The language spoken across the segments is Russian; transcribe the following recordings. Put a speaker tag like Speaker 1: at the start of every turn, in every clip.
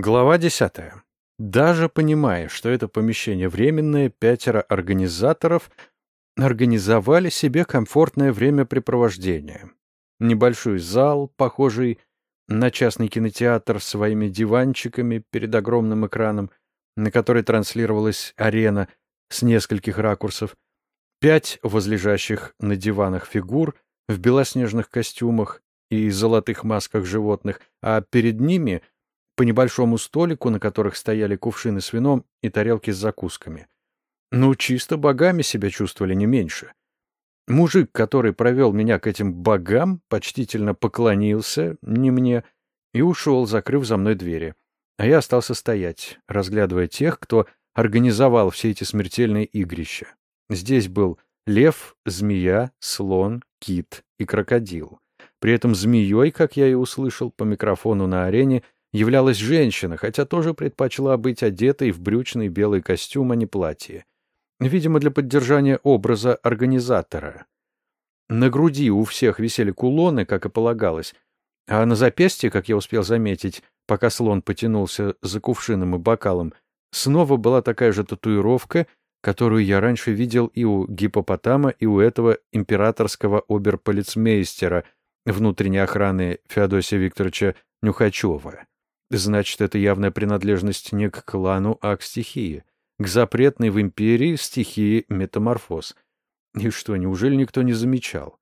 Speaker 1: Глава десятая. Даже понимая, что это помещение временное, пятеро организаторов организовали себе комфортное времяпрепровождение. Небольшой зал, похожий на частный кинотеатр с своими диванчиками перед огромным экраном, на который транслировалась арена с нескольких ракурсов, пять возлежащих на диванах фигур в белоснежных костюмах и золотых масках животных, а перед ними — по небольшому столику, на которых стояли кувшины с вином и тарелки с закусками. Ну, чисто богами себя чувствовали не меньше. Мужик, который провел меня к этим богам, почтительно поклонился, не мне, и ушел, закрыв за мной двери. А я остался стоять, разглядывая тех, кто организовал все эти смертельные игрища. Здесь был лев, змея, слон, кит и крокодил. При этом змеей, как я и услышал по микрофону на арене, являлась женщина, хотя тоже предпочла быть одетой в брючный белый костюм, а не платье. Видимо, для поддержания образа организатора. На груди у всех висели кулоны, как и полагалось, а на запястье, как я успел заметить, пока слон потянулся за кувшином и бокалом, снова была такая же татуировка, которую я раньше видел и у гипопотама, и у этого императорского оберполицмейстера внутренней охраны Феодосия Викторовича Нюхачева. Значит, это явная принадлежность не к клану, а к стихии. К запретной в империи стихии метаморфоз. И что, неужели никто не замечал?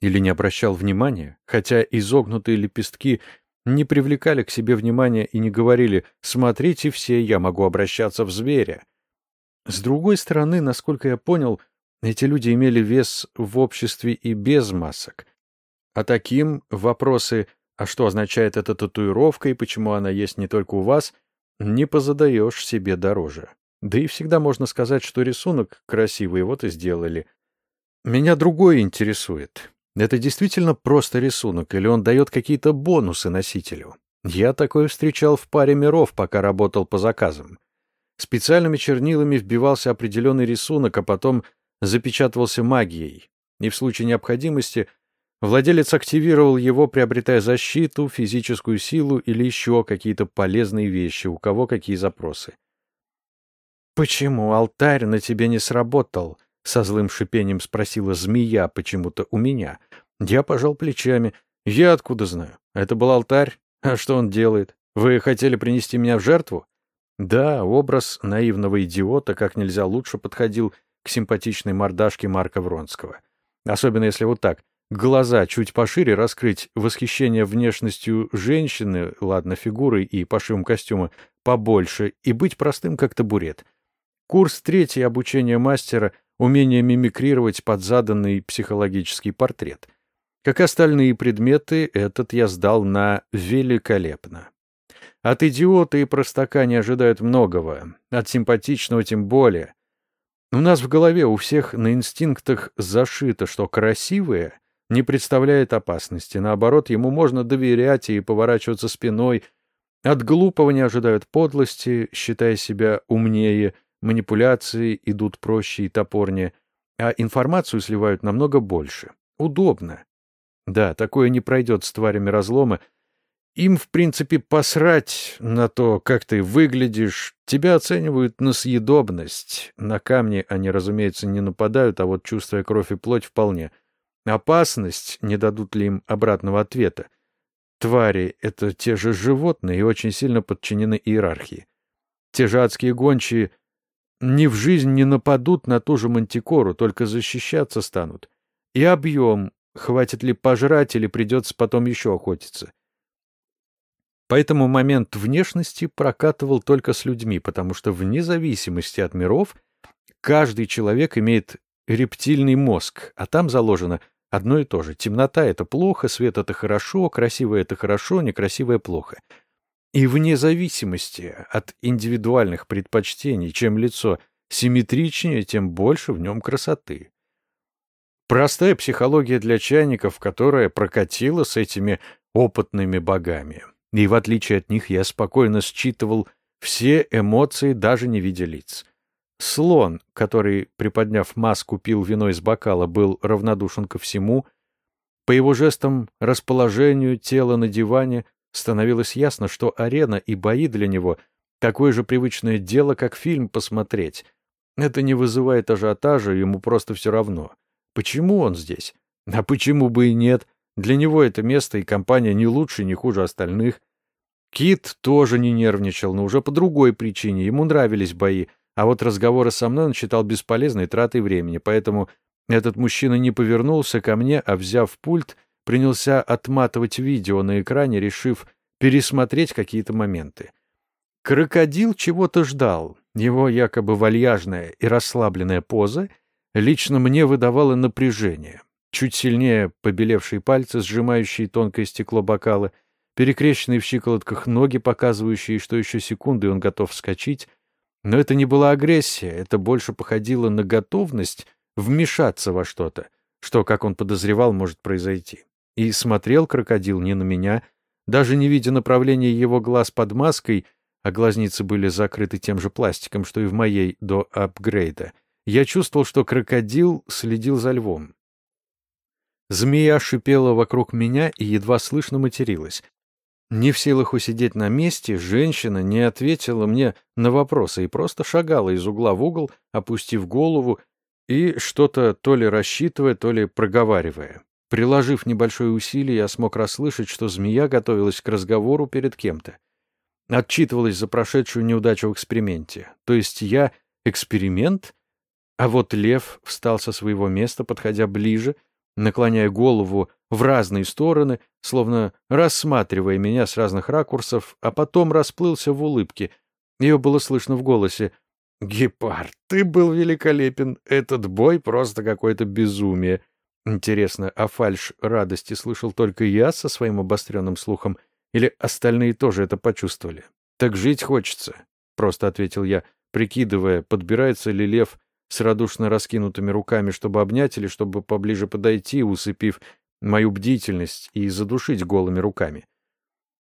Speaker 1: Или не обращал внимания, хотя изогнутые лепестки не привлекали к себе внимания и не говорили «смотрите все, я могу обращаться в зверя». С другой стороны, насколько я понял, эти люди имели вес в обществе и без масок. А таким вопросы а что означает эта татуировка и почему она есть не только у вас, не позадаешь себе дороже. Да и всегда можно сказать, что рисунок красивый, вот и сделали. Меня другое интересует. Это действительно просто рисунок, или он дает какие-то бонусы носителю? Я такое встречал в паре миров, пока работал по заказам. Специальными чернилами вбивался определенный рисунок, а потом запечатывался магией. И в случае необходимости Владелец активировал его, приобретая защиту, физическую силу или еще какие-то полезные вещи, у кого какие запросы. «Почему алтарь на тебе не сработал?» — со злым шипением спросила змея почему-то у меня. Я пожал плечами. «Я откуда знаю? Это был алтарь? А что он делает? Вы хотели принести меня в жертву?» Да, образ наивного идиота как нельзя лучше подходил к симпатичной мордашке Марка Вронского. Особенно если вот так — глаза чуть пошире раскрыть, восхищение внешностью женщины, ладно, фигурой и пошивом костюма, побольше, и быть простым, как табурет. Курс третий обучения мастера — умение мимикрировать под заданный психологический портрет. Как остальные предметы, этот я сдал на великолепно. От идиота и простака не ожидают многого, от симпатичного тем более. У нас в голове у всех на инстинктах зашито, что красивые не представляет опасности. Наоборот, ему можно доверять и поворачиваться спиной. От глупого не ожидают подлости, считая себя умнее, манипуляции идут проще и топорнее, а информацию сливают намного больше. Удобно. Да, такое не пройдет с тварями разлома. Им, в принципе, посрать на то, как ты выглядишь. Тебя оценивают на съедобность. На камни они, разумеется, не нападают, а вот, чувствуя кровь и плоть, вполне — Опасность, не дадут ли им обратного ответа. Твари — это те же животные и очень сильно подчинены иерархии. Те же адские гончие ни в жизнь не нападут на ту же мантикору, только защищаться станут. И объем, хватит ли пожрать или придется потом еще охотиться. Поэтому момент внешности прокатывал только с людьми, потому что вне зависимости от миров каждый человек имеет рептильный мозг, а там заложено Одно и то же. Темнота — это плохо, свет — это хорошо, красивое — это хорошо, некрасивое — плохо. И вне зависимости от индивидуальных предпочтений, чем лицо симметричнее, тем больше в нем красоты. Простая психология для чайников, которая прокатила с этими опытными богами. И в отличие от них я спокойно считывал все эмоции, даже не видя лиц. Слон, который, приподняв маску, пил вино из бокала, был равнодушен ко всему. По его жестам, расположению тела на диване Становилось ясно, что арена и бои для него — такое же привычное дело, как фильм посмотреть. Это не вызывает ажиотажа, ему просто все равно. Почему он здесь? А почему бы и нет? Для него это место и компания не лучше, не хуже остальных. Кит тоже не нервничал, но уже по другой причине. Ему нравились бои, а вот разговоры со мной он считал бесполезной тратой времени, поэтому этот мужчина не повернулся ко мне, а, взяв пульт, принялся отматывать видео на экране, решив пересмотреть какие-то моменты. Крокодил чего-то ждал. Его якобы вальяжная и расслабленная поза лично мне выдавала напряжение. Чуть сильнее побелевшие пальцы, сжимающие тонкое стекло бокала, перекрещенные в щиколотках ноги, показывающие, что еще секунды он готов вскочить, но это не была агрессия, это больше походило на готовность вмешаться во что-то, что, как он подозревал, может произойти. И смотрел крокодил не на меня, даже не видя направления его глаз под маской, а глазницы были закрыты тем же пластиком, что и в моей до апгрейда. Я чувствовал, что крокодил следил за львом. Змея шипела вокруг меня и едва слышно материлась. Не в силах усидеть на месте, женщина не ответила мне на вопросы и просто шагала из угла в угол, опустив голову и что-то то ли рассчитывая, то ли проговаривая. Приложив небольшое усилие, я смог расслышать, что змея готовилась к разговору перед кем-то. Отчитывалась за прошедшую неудачу в эксперименте. То есть я эксперимент? А вот лев встал со своего места, подходя ближе, наклоняя голову в разные стороны, словно рассматривая меня с разных ракурсов, а потом расплылся в улыбке. Ее было слышно в голосе. «Гепард, ты был великолепен. Этот бой просто какое-то безумие». Интересно, а фальш радости слышал только я со своим обостренным слухом, или остальные тоже это почувствовали? «Так жить хочется», — просто ответил я, прикидывая, подбирается ли лев с радушно раскинутыми руками, чтобы обнять или чтобы поближе подойти, усыпив мою бдительность и задушить голыми руками.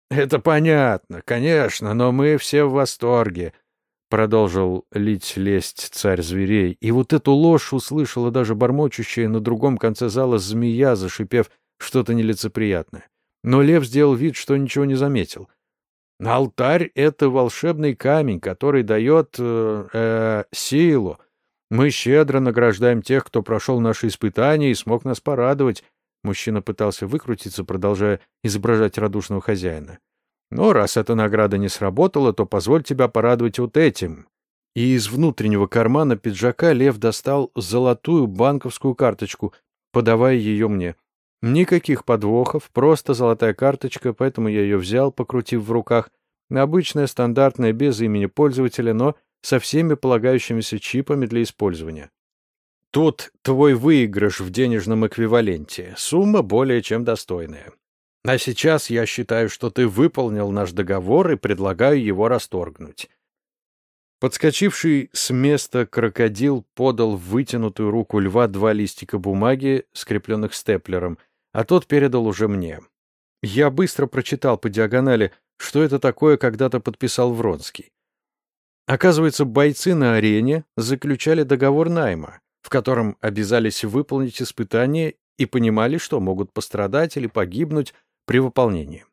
Speaker 1: «Это понятно, конечно, но мы все в восторге», — продолжил лить лесть царь зверей. И вот эту ложь услышала даже бормочущая на другом конце зала змея, зашипев что-то нелицеприятное. Но лев сделал вид, что ничего не заметил. «Алтарь — это волшебный камень, который дает э, э, силу, мы щедро награждаем тех, кто прошел наши испытания и смог нас порадовать. Мужчина пытался выкрутиться, продолжая изображать радушного хозяина. Но раз эта награда не сработала, то позволь тебя порадовать вот этим. И из внутреннего кармана пиджака Лев достал золотую банковскую карточку, подавая ее мне. Никаких подвохов, просто золотая карточка, поэтому я ее взял, покрутив в руках. Обычная, стандартная, без имени пользователя, но со всеми полагающимися чипами для использования. Тут твой выигрыш в денежном эквиваленте. Сумма более чем достойная. А сейчас я считаю, что ты выполнил наш договор и предлагаю его расторгнуть. Подскочивший с места крокодил подал в вытянутую руку льва два листика бумаги, скрепленных степлером, а тот передал уже мне. Я быстро прочитал по диагонали, что это такое когда-то подписал Вронский. Оказывается, бойцы на арене заключали договор найма, в котором обязались выполнить испытания и понимали, что могут пострадать или погибнуть при выполнении.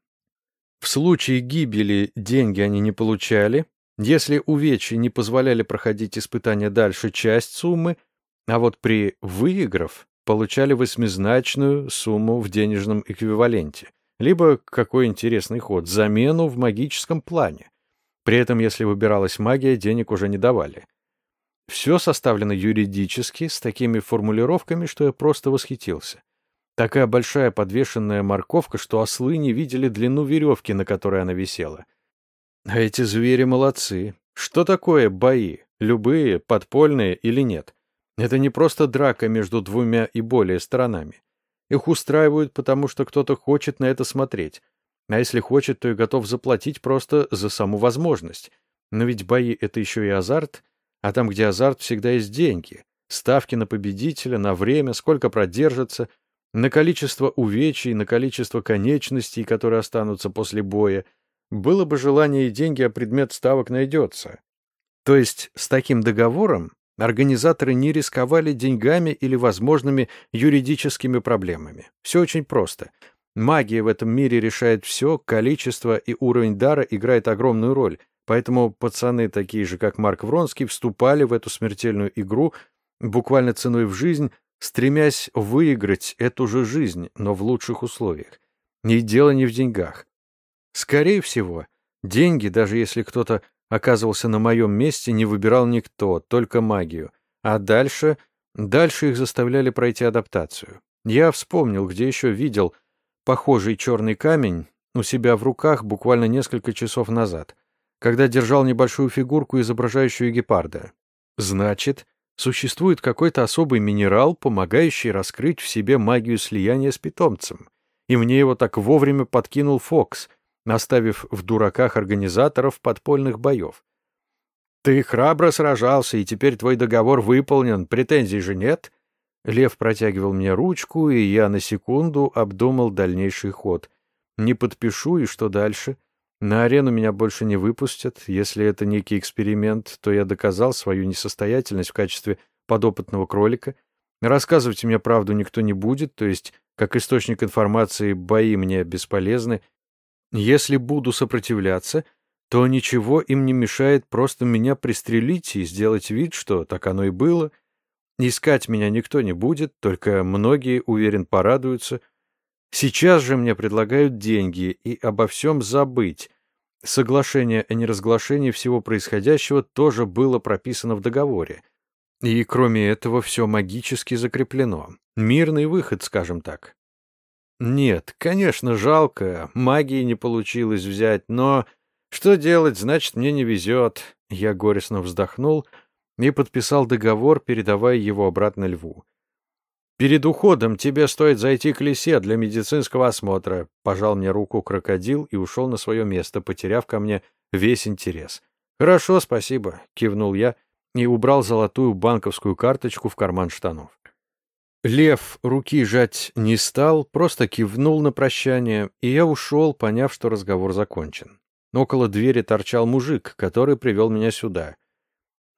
Speaker 1: В случае гибели деньги они не получали, если увечья не позволяли проходить испытания дальше часть суммы, а вот при выиграв получали восьмизначную сумму в денежном эквиваленте, либо, какой интересный ход, замену в магическом плане, при этом, если выбиралась магия, денег уже не давали. Все составлено юридически, с такими формулировками, что я просто восхитился. Такая большая подвешенная морковка, что ослы не видели длину веревки, на которой она висела. А эти звери молодцы. Что такое бои? Любые, подпольные или нет? Это не просто драка между двумя и более сторонами. Их устраивают, потому что кто-то хочет на это смотреть. А если хочет, то и готов заплатить просто за саму возможность. Но ведь бои — это еще и азарт, а там, где азарт, всегда есть деньги. Ставки на победителя, на время, сколько продержится, на количество увечий, на количество конечностей, которые останутся после боя. Было бы желание и деньги, а предмет ставок найдется. То есть с таким договором организаторы не рисковали деньгами или возможными юридическими проблемами. Все очень просто — Магия в этом мире решает все, количество и уровень дара играет огромную роль, поэтому пацаны, такие же, как Марк Вронский, вступали в эту смертельную игру буквально ценой в жизнь, стремясь выиграть эту же жизнь, но в лучших условиях. И дело не в деньгах. Скорее всего, деньги, даже если кто-то оказывался на моем месте, не выбирал никто, только магию. А дальше... Дальше их заставляли пройти адаптацию. Я вспомнил, где еще видел похожий черный камень у себя в руках буквально несколько часов назад, когда держал небольшую фигурку, изображающую гепарда. Значит, существует какой-то особый минерал, помогающий раскрыть в себе магию слияния с питомцем. И мне его так вовремя подкинул Фокс, оставив в дураках организаторов подпольных боев. «Ты храбро сражался, и теперь твой договор выполнен, претензий же нет?» Лев протягивал мне ручку, и я на секунду обдумал дальнейший ход. Не подпишу, и что дальше? На арену меня больше не выпустят. Если это некий эксперимент, то я доказал свою несостоятельность в качестве подопытного кролика. Рассказывать мне правду никто не будет, то есть, как источник информации, бои мне бесполезны. Если буду сопротивляться, то ничего им не мешает просто меня пристрелить и сделать вид, что так оно и было. Искать меня никто не будет, только многие, уверен, порадуются. Сейчас же мне предлагают деньги и обо всем забыть. Соглашение о неразглашении всего происходящего тоже было прописано в договоре. И кроме этого все магически закреплено. Мирный выход, скажем так. Нет, конечно, жалко, магии не получилось взять, но что делать, значит, мне не везет. Я горестно вздохнул и подписал договор, передавая его обратно льву. «Перед уходом тебе стоит зайти к лисе для медицинского осмотра», пожал мне руку крокодил и ушел на свое место, потеряв ко мне весь интерес. «Хорошо, спасибо», — кивнул я и убрал золотую банковскую карточку в карман штанов. Лев руки жать не стал, просто кивнул на прощание, и я ушел, поняв, что разговор закончен. Около двери торчал мужик, который привел меня сюда.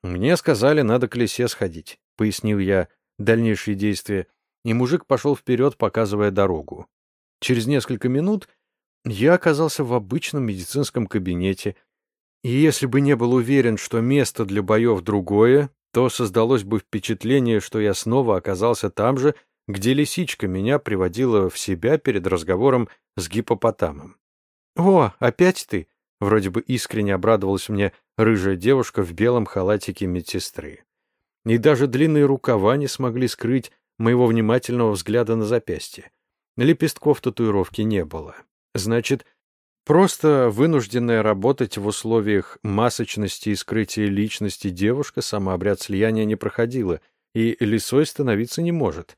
Speaker 1: «Мне сказали, надо к лесе сходить», — пояснил я дальнейшие действия, и мужик пошел вперед, показывая дорогу. Через несколько минут я оказался в обычном медицинском кабинете, и если бы не был уверен, что место для боев другое, то создалось бы впечатление, что я снова оказался там же, где лисичка меня приводила в себя перед разговором с гипопотамом. «О, опять ты!» — вроде бы искренне обрадовалась мне рыжая девушка в белом халатике медсестры. И даже длинные рукава не смогли скрыть моего внимательного взгляда на запястье. Лепестков татуировки не было. Значит, Просто вынужденная работать в условиях масочности и скрытия личности девушка сама обряд слияния не проходила и лисой становиться не может.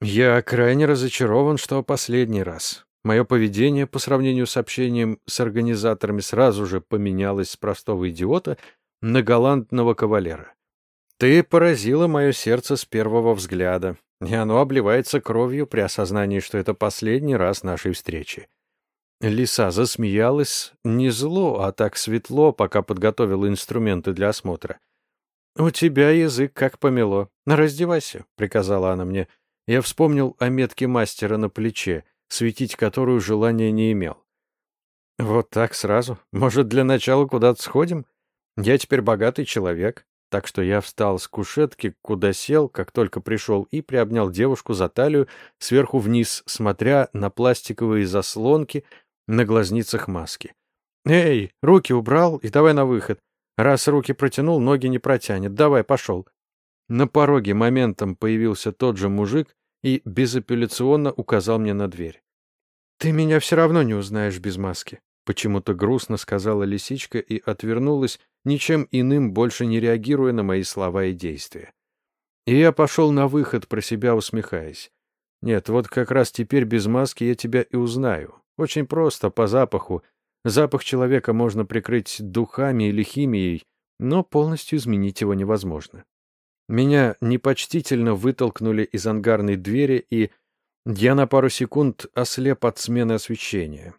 Speaker 1: Я крайне разочарован, что последний раз. Мое поведение по сравнению с общением с организаторами сразу же поменялось с простого идиота на галантного кавалера. Ты поразила мое сердце с первого взгляда, и оно обливается кровью при осознании, что это последний раз нашей встречи. Лиса засмеялась не зло, а так светло, пока подготовила инструменты для осмотра. «У тебя язык как помело. Раздевайся», — приказала она мне. Я вспомнил о метке мастера на плече, светить которую желания не имел. «Вот так сразу? Может, для начала куда-то сходим? Я теперь богатый человек». Так что я встал с кушетки, куда сел, как только пришел, и приобнял девушку за талию сверху вниз, смотря на пластиковые заслонки — на глазницах маски. «Эй, руки убрал и давай на выход. Раз руки протянул, ноги не протянет. Давай, пошел». На пороге моментом появился тот же мужик и безапелляционно указал мне на дверь. «Ты меня все равно не узнаешь без маски», — почему-то грустно сказала лисичка и отвернулась, ничем иным больше не реагируя на мои слова и действия. И я пошел на выход, про себя усмехаясь. Нет, вот как раз теперь без маски я тебя и узнаю. Очень просто, по запаху. Запах человека можно прикрыть духами или химией, но полностью изменить его невозможно. Меня непочтительно вытолкнули из ангарной двери, и я на пару секунд ослеп от смены освещения.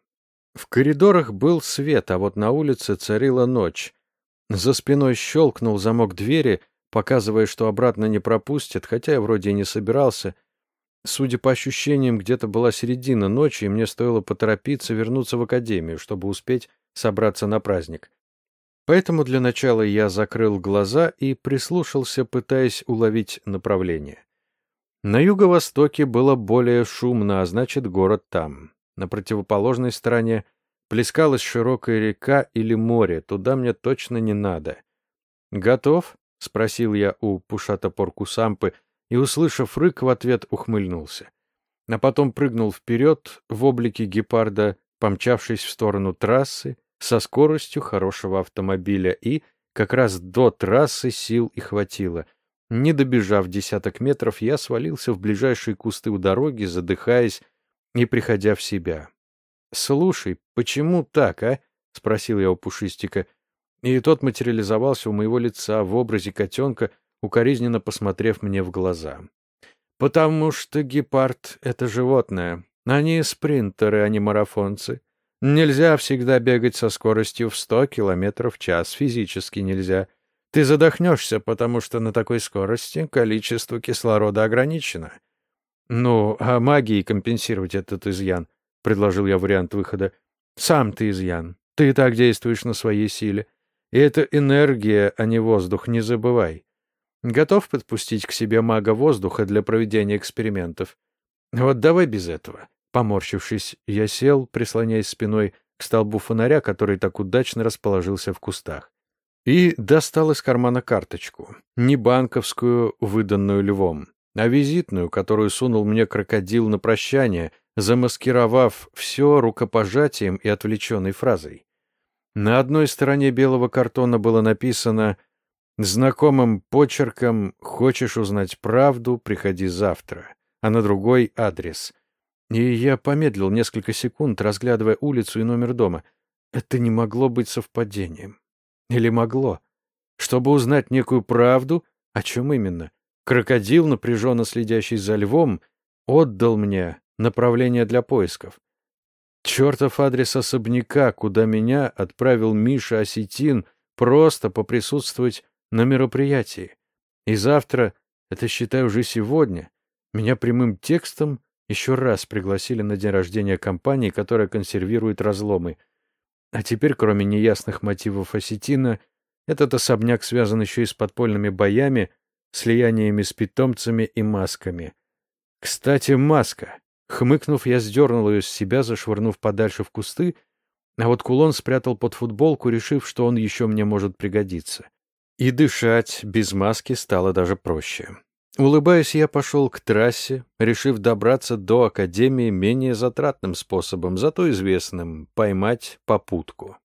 Speaker 1: В коридорах был свет, а вот на улице царила ночь. За спиной щелкнул замок двери, показывая, что обратно не пропустят, хотя я вроде и не собирался. Судя по ощущениям, где-то была середина ночи, и мне стоило поторопиться вернуться в академию, чтобы успеть собраться на праздник. Поэтому для начала я закрыл глаза и прислушался, пытаясь уловить направление. На юго-востоке было более шумно, а значит, город там. На противоположной стороне плескалась широкая река или море, туда мне точно не надо. «Готов?» — спросил я у Пушата Поркусампы, и, услышав рык, в ответ ухмыльнулся. А потом прыгнул вперед в облике гепарда, помчавшись в сторону трассы, со скоростью хорошего автомобиля, и как раз до трассы сил и хватило. Не добежав десяток метров, я свалился в ближайшие кусты у дороги, задыхаясь и приходя в себя. «Слушай, почему так, а?» — спросил я у Пушистика. И тот материализовался у моего лица в образе котенка, укоризненно посмотрев мне в глаза. «Потому что гепард — это животное. Они спринтеры, а не марафонцы. Нельзя всегда бегать со скоростью в сто километров в час, физически нельзя. Ты задохнешься, потому что на такой скорости количество кислорода ограничено. Ну, а магией компенсировать этот изъян, предложил я вариант выхода. Сам ты изъян. Ты и так действуешь на своей силе. И это энергия, а не воздух, не забывай. Готов подпустить к себе мага воздуха для проведения экспериментов? Вот давай без этого. Поморщившись, я сел, прислоняясь спиной к столбу фонаря, который так удачно расположился в кустах. И достал из кармана карточку. Не банковскую, выданную львом, а визитную, которую сунул мне крокодил на прощание, замаскировав все рукопожатием и отвлеченной фразой. На одной стороне белого картона было написано Знакомым почерком «Хочешь узнать правду? Приходи завтра», а на другой — адрес. И я помедлил несколько секунд, разглядывая улицу и номер дома. Это не могло быть совпадением. Или могло? Чтобы узнать некую правду, о чем именно? Крокодил, напряженно следящий за львом, отдал мне направление для поисков. Чертов адрес особняка, куда меня отправил Миша Осетин, просто поприсутствовать на мероприятии. И завтра, это считай уже сегодня, меня прямым текстом еще раз пригласили на день рождения компании, которая консервирует разломы. А теперь, кроме неясных мотивов осетина, этот особняк связан еще и с подпольными боями, слияниями с питомцами и масками. Кстати, маска. Хмыкнув, я сдернул ее с себя, зашвырнув подальше в кусты, а вот кулон спрятал под футболку, решив, что он еще мне может пригодиться. И дышать без маски стало даже проще. Улыбаясь, я пошел к трассе, решив добраться до Академии менее затратным способом, зато известным — поймать попутку.